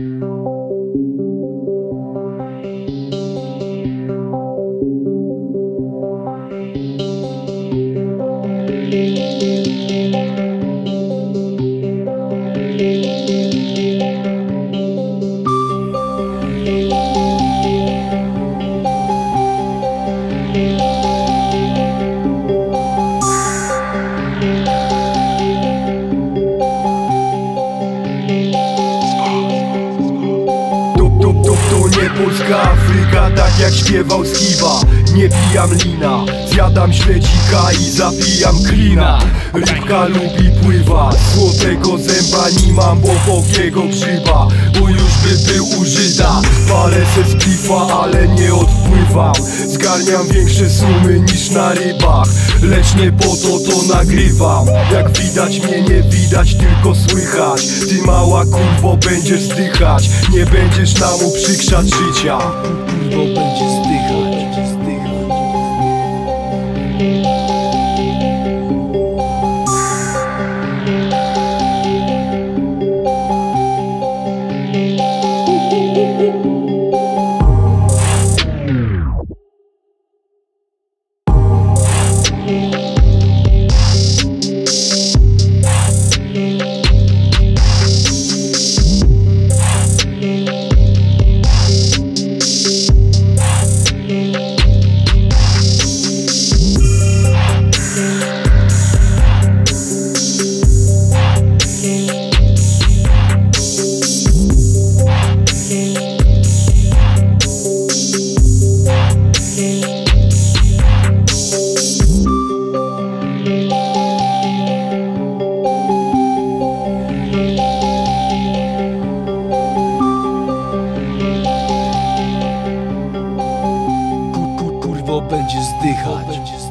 To, to, nie Polska Afryka, tak jak śpiewał Skiba. Nie pijam lina, zjadam śledzika i zapijam klina. Rybka lubi pływać, złotego zęba nie mam, bo bogiego grzyba Bo już by był użyta, palę se z pifa, ale nie odpływam. Zgarniam większe sumy niż na rybach. Lecz nie po to to nagrywam. Jak widać mnie nie widać, tylko słychać. Ty mała kurwo będziesz zdychać Nie będziesz nam uprzykrzać życia. Kurwo będzie Kurwo będzie zdychać.